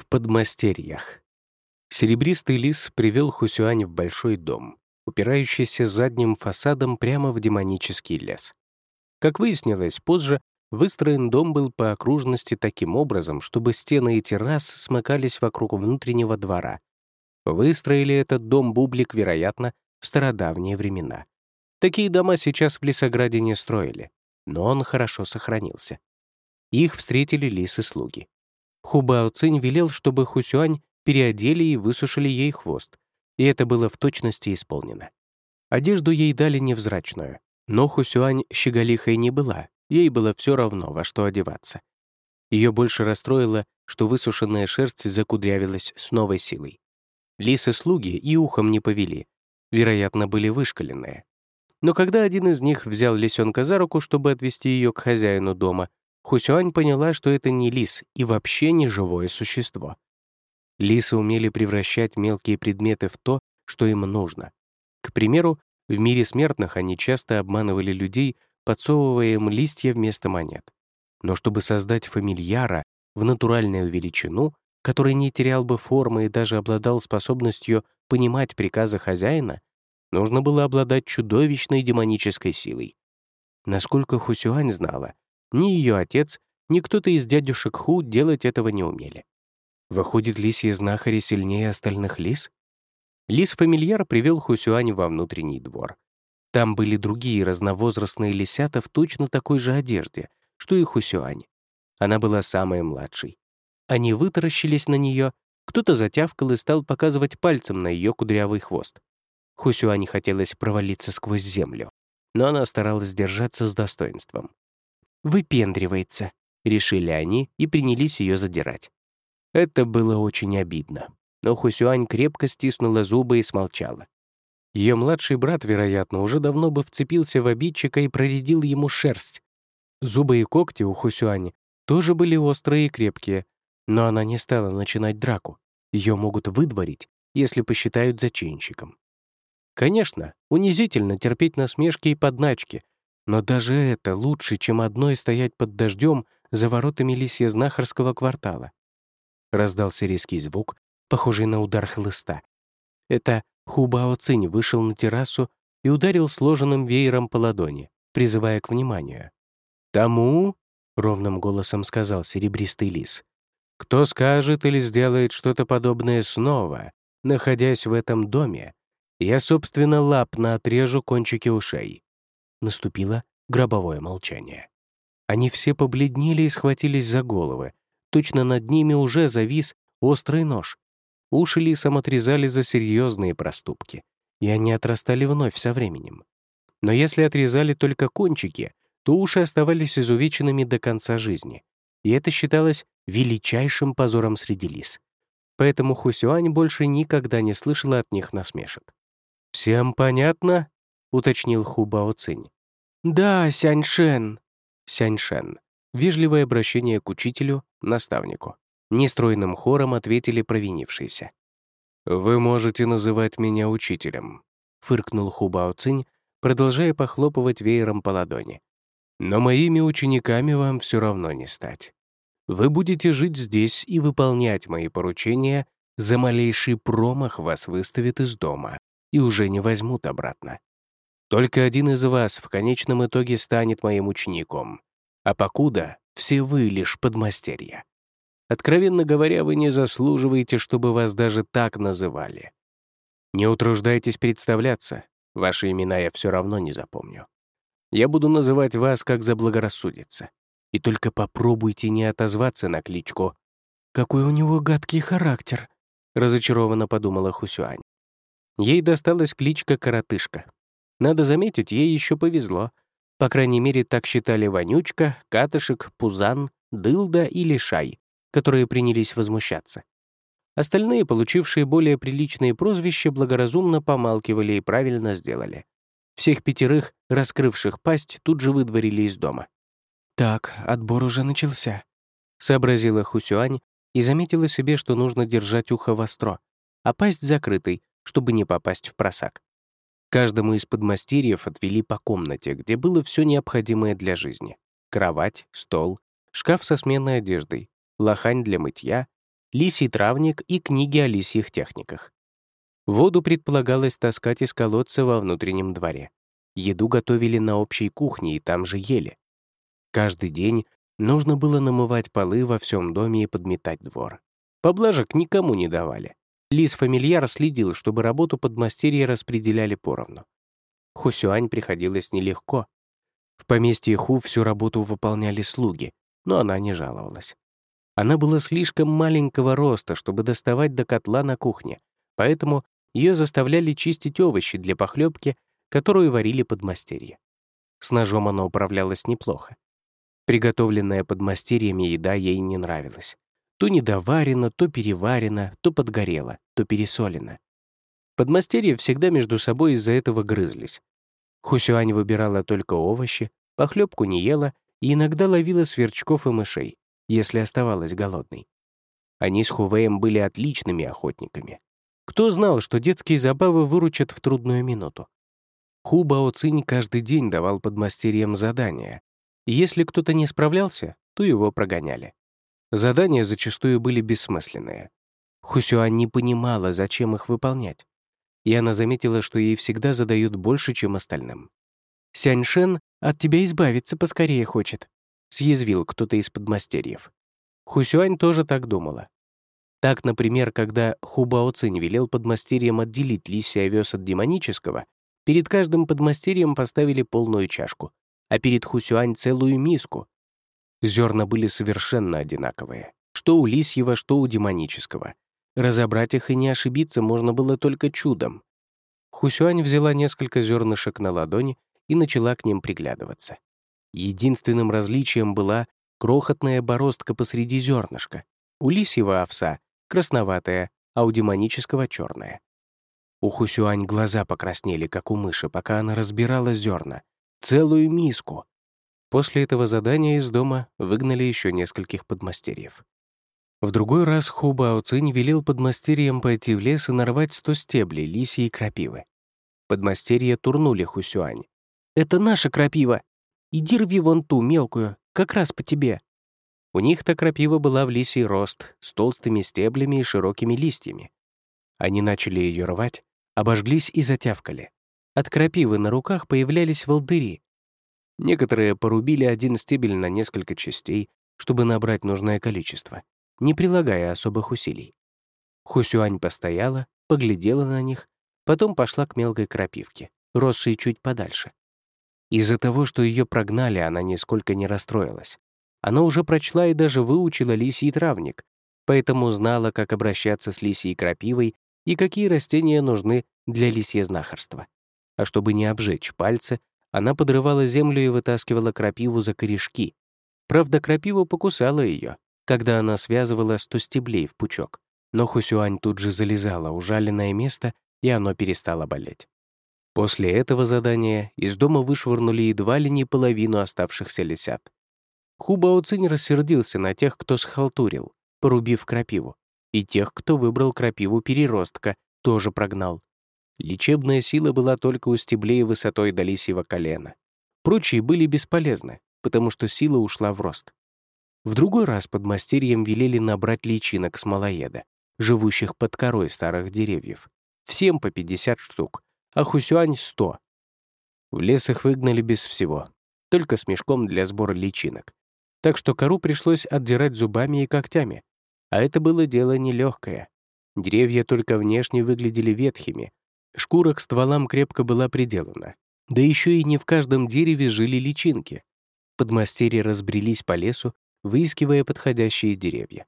В подмастерьях. Серебристый лис привел Хусюань в большой дом, упирающийся задним фасадом прямо в демонический лес. Как выяснилось позже, выстроен дом был по окружности таким образом, чтобы стены и террас смыкались вокруг внутреннего двора. Выстроили этот дом Бублик, вероятно, в стародавние времена. Такие дома сейчас в Лесограде не строили, но он хорошо сохранился. Их встретили лисы-слуги. Хубао Цинь велел, чтобы Хусюань переодели и высушили ей хвост, и это было в точности исполнено. Одежду ей дали невзрачную, но Хусюань щеголихой не была, ей было все равно, во что одеваться. Ее больше расстроило, что высушенная шерсть закудрявилась с новой силой. Лисы-слуги и ухом не повели, вероятно, были вышкаленные. Но когда один из них взял лисенка за руку, чтобы отвести ее к хозяину дома, Хусюань поняла, что это не лис и вообще не живое существо. Лисы умели превращать мелкие предметы в то, что им нужно. К примеру, в мире смертных они часто обманывали людей, подсовывая им листья вместо монет. Но чтобы создать фамильяра в натуральную величину, который не терял бы формы и даже обладал способностью понимать приказы хозяина, нужно было обладать чудовищной демонической силой. Насколько Хусюань знала, ни ее отец, ни кто-то из дядюшек Ху делать этого не умели. Выходит, лисьи знахари сильнее остальных лис? Лис-фамильяр привел Хусюань во внутренний двор. Там были другие разновозрастные лисята в точно такой же одежде, что и Хусюань. Она была самой младшей. Они вытаращились на нее, кто-то затявкал и стал показывать пальцем на ее кудрявый хвост. Хусюань хотелось провалиться сквозь землю, но она старалась держаться с достоинством выпендривается», — решили они и принялись ее задирать. Это было очень обидно. Но Хусюань крепко стиснула зубы и смолчала. Ее младший брат, вероятно, уже давно бы вцепился в обидчика и проредил ему шерсть. Зубы и когти у Хусюани тоже были острые и крепкие, но она не стала начинать драку. Ее могут выдворить, если посчитают зачинщиком. Конечно, унизительно терпеть насмешки и подначки, но даже это лучше, чем одной стоять под дождем за воротами лисье-знахарского квартала. Раздался резкий звук, похожий на удар хлыста. Это Хубао Цинь вышел на террасу и ударил сложенным веером по ладони, призывая к вниманию. «Тому», — ровным голосом сказал серебристый лис, «кто скажет или сделает что-то подобное снова, находясь в этом доме, я, собственно, лапно отрежу кончики ушей. Наступило гробовое молчание. Они все побледнели и схватились за головы. Точно над ними уже завис острый нож. Уши лисам отрезали за серьезные проступки, и они отрастали вновь со временем. Но если отрезали только кончики, то уши оставались изувеченными до конца жизни. И это считалось величайшим позором среди лис. Поэтому Хусюань больше никогда не слышала от них насмешек. «Всем понятно?» — уточнил Ху Бао Цинь. «Да, Сяньшен». Сяньшен. Вежливое обращение к учителю, наставнику. Нестройным хором ответили провинившиеся. «Вы можете называть меня учителем», — фыркнул Ху Бао Цинь, продолжая похлопывать веером по ладони. «Но моими учениками вам все равно не стать. Вы будете жить здесь и выполнять мои поручения, за малейший промах вас выставят из дома и уже не возьмут обратно. Только один из вас в конечном итоге станет моим учеником, а покуда все вы лишь подмастерья. Откровенно говоря, вы не заслуживаете, чтобы вас даже так называли. Не утруждайтесь представляться, ваши имена я все равно не запомню. Я буду называть вас, как заблагорассудится. И только попробуйте не отозваться на кличку. «Какой у него гадкий характер», — разочарованно подумала Хусюань. Ей досталась кличка «Коротышка», надо заметить, ей еще повезло. По крайней мере, так считали Вонючка, Катышек, Пузан, Дылда и Лишай, которые принялись возмущаться. Остальные, получившие более приличные прозвища, благоразумно помалкивали и правильно сделали. Всех пятерых, раскрывших пасть, тут же выдворили из дома. «Так, отбор уже начался», — сообразила Хусюань и заметила себе, что нужно держать ухо востро, а пасть закрытой, чтобы не попасть в просак. Каждому из подмастерьев отвели по комнате, где было все необходимое для жизни. Кровать, стол, шкаф со сменной одеждой, лохань для мытья, лисий травник и книги о лисьих техниках. Воду предполагалось таскать из колодца во внутреннем дворе. Еду готовили на общей кухне и там же ели. Каждый день нужно было намывать полы во всем доме и подметать двор. Поблажек никому не давали. Лис-фамильяр следил, чтобы работу подмастерья распределяли поровну. Хусюань приходилось нелегко. В поместье Ху всю работу выполняли слуги, но она не жаловалась. Она была слишком маленького роста, чтобы доставать до котла на кухне, поэтому ее заставляли чистить овощи для похлебки, которую варили подмастерье. С ножом она управлялась неплохо. Приготовленная подмастерьями еда ей не нравилась. То недоварено, то переварено, то подгорело, то пересолено. Подмастерья всегда между собой из-за этого грызлись. Хусюань выбирала только овощи, похлебку не ела и иногда ловила сверчков и мышей, если оставалась голодной. Они с Хувеем были отличными охотниками. Кто знал, что детские забавы выручат в трудную минуту? Ху Бао Цинь каждый день давал подмастерьям задания. Если кто-то не справлялся, то его прогоняли. Задания зачастую были бессмысленные. Хусюань не понимала, зачем их выполнять. И она заметила, что ей всегда задают больше, чем остальным. «Сяньшен от тебя избавиться поскорее хочет», — съязвил кто-то из подмастерьев. Хусюань тоже так думала. Так, например, когда Хубао Цинь велел подмастерьям отделить лисий овес от демонического, перед каждым подмастерьем поставили полную чашку, а перед Хусюань целую миску, Зерна были совершенно одинаковые. Что у лисьего, что у демонического. Разобрать их и не ошибиться можно было только чудом. Хусюань взяла несколько зернышек на ладони и начала к ним приглядываться. Единственным различием была крохотная бороздка посреди зернышка. У лисьего овса — красноватая, а у демонического — черная. У Хусюань глаза покраснели, как у мыши, пока она разбирала зерна. Целую миску. После этого задания из дома выгнали еще нескольких подмастерьев. В другой раз Ху Бао Цинь велел подмастерьям пойти в лес и нарвать сто стеблей лисьей крапивы. Подмастерья турнули Хусюань. «Это наша крапива! Иди рви вон ту, мелкую, как раз по тебе!» У них-то крапива была в лисий рост, с толстыми стеблями и широкими листьями. Они начали ее рвать, обожглись и затявкали. От крапивы на руках появлялись волдыри, Некоторые порубили один стебель на несколько частей, чтобы набрать нужное количество, не прилагая особых усилий. Хусюань постояла, поглядела на них, потом пошла к мелкой крапивке, росшей чуть подальше. Из-за того, что ее прогнали, она нисколько не расстроилась. Она уже прочла и даже выучила лисий травник, поэтому знала, как обращаться с лисьей крапивой и какие растения нужны для лисьезнахарства. А чтобы не обжечь пальцы, она подрывала землю и вытаскивала крапиву за корешки. Правда, крапива покусала ее, когда она связывала сто стеблей в пучок. Но Хусюань тут же залезала ужаленное место, и оно перестало болеть. После этого задания из дома вышвырнули едва ли не половину оставшихся лисят. Хубао Цинь рассердился на тех, кто схалтурил, порубив крапиву, и тех, кто выбрал крапиву переростка, тоже прогнал. Лечебная сила была только у стеблей высотой до лисьего колена. Прочие были бесполезны, потому что сила ушла в рост. В другой раз под мастерьем велели набрать личинок смолоеда, живущих под корой старых деревьев. Всем по 50 штук, а Хусюань — 100. В лес их выгнали без всего, только с мешком для сбора личинок. Так что кору пришлось отдирать зубами и когтями. А это было дело нелегкое. Деревья только внешне выглядели ветхими, Шкура к стволам крепко была приделана. Да еще и не в каждом дереве жили личинки. Подмастерья разбрелись по лесу, выискивая подходящие деревья.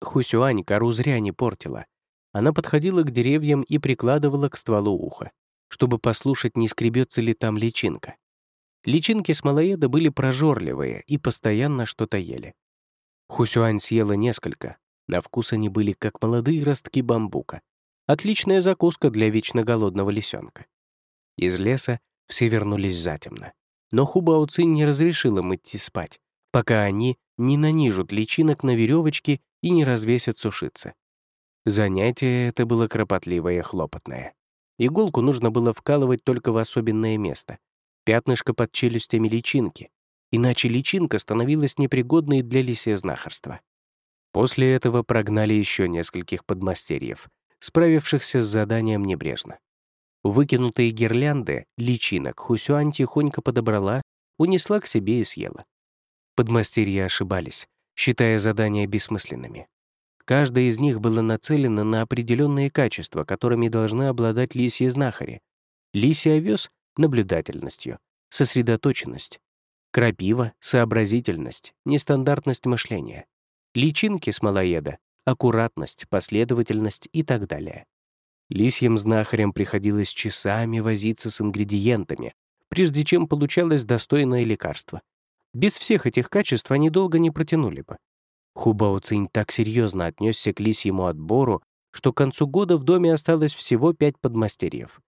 Хусюань кору зря не портила. Она подходила к деревьям и прикладывала к стволу ухо, чтобы послушать, не скребется ли там личинка. Личинки смолоеда были прожорливые и постоянно что-то ели. Хусюань съела несколько. На вкус они были как молодые ростки бамбука. Отличная закуска для вечно голодного лисенка. Из леса все вернулись затемно. Но Хубао Цинь не разрешил им идти спать, пока они не нанижут личинок на веревочке и не развесят сушиться. Занятие это было кропотливое и хлопотное. Иголку нужно было вкалывать только в особенное место — пятнышко под челюстями личинки, иначе личинка становилась непригодной для лисезнахарства. После этого прогнали еще нескольких подмастерьев, справившихся с заданием небрежно. Выкинутые гирлянды, личинок Хусюань тихонько подобрала, унесла к себе и съела. Подмастерья ошибались, считая задания бессмысленными. Каждое из них было нацелено на определенные качества, которыми должны обладать лисьи знахари. Лисий овес — наблюдательностью, сосредоточенность. Крапива — сообразительность, нестандартность мышления. Личинки смолоеда — аккуратность, последовательность и так далее. Лисьим знахарям приходилось часами возиться с ингредиентами, прежде чем получалось достойное лекарство. Без всех этих качеств они долго не протянули бы. Хубао Цинь так серьезно отнесся к лисьему отбору, что к концу года в доме осталось всего пять подмастерьев.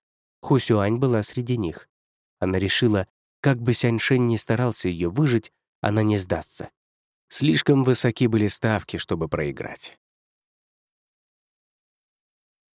Хусюань была среди них. Она решила, как бы Сяньшень не старался ее выжить, она не сдастся. Слишком высоки были ставки, чтобы проиграть.